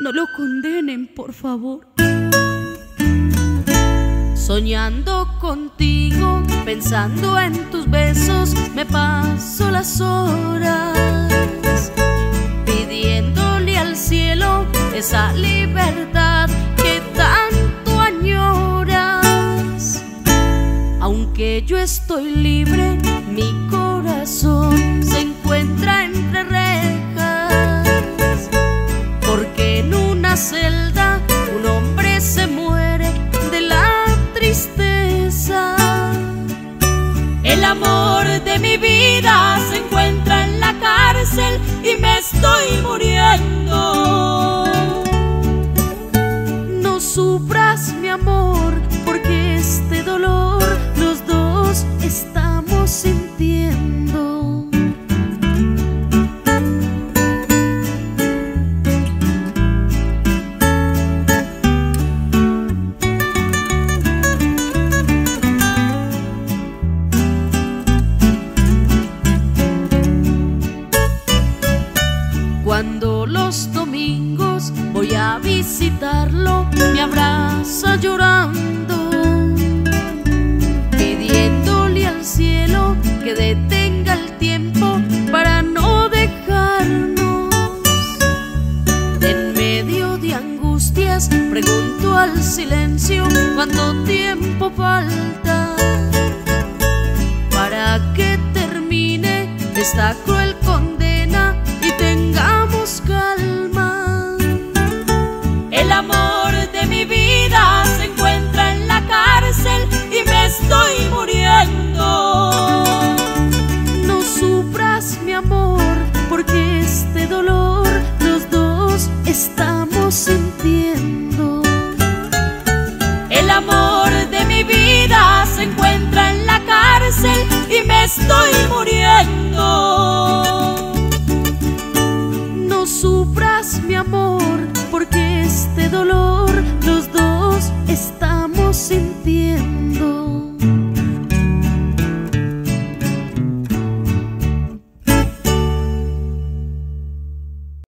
No lo condenen, por favor. Soñando contigo, pensando en tus besos, me paso las horas. Pidiéndole al cielo esa libertad Yo estoy libre, mi corazón se encuentra entre rejas, porque en una celda un hombre se muere de la tristeza. El amor de mi vida se encuentra en la cárcel y me estoy muriendo. No sufras mi amor, porque este dolor estamos sintiendo. Cuando los domingos voy a visitarlo, al silencio cuánto tiempo falta para que termine esta cruel condena y tengamos calma. El amor de mi vida se encuentra en la cárcel y me estoy muriendo. No sufras mi amor, porque este dolor los dos estamos No sufras mi amor porque este dolor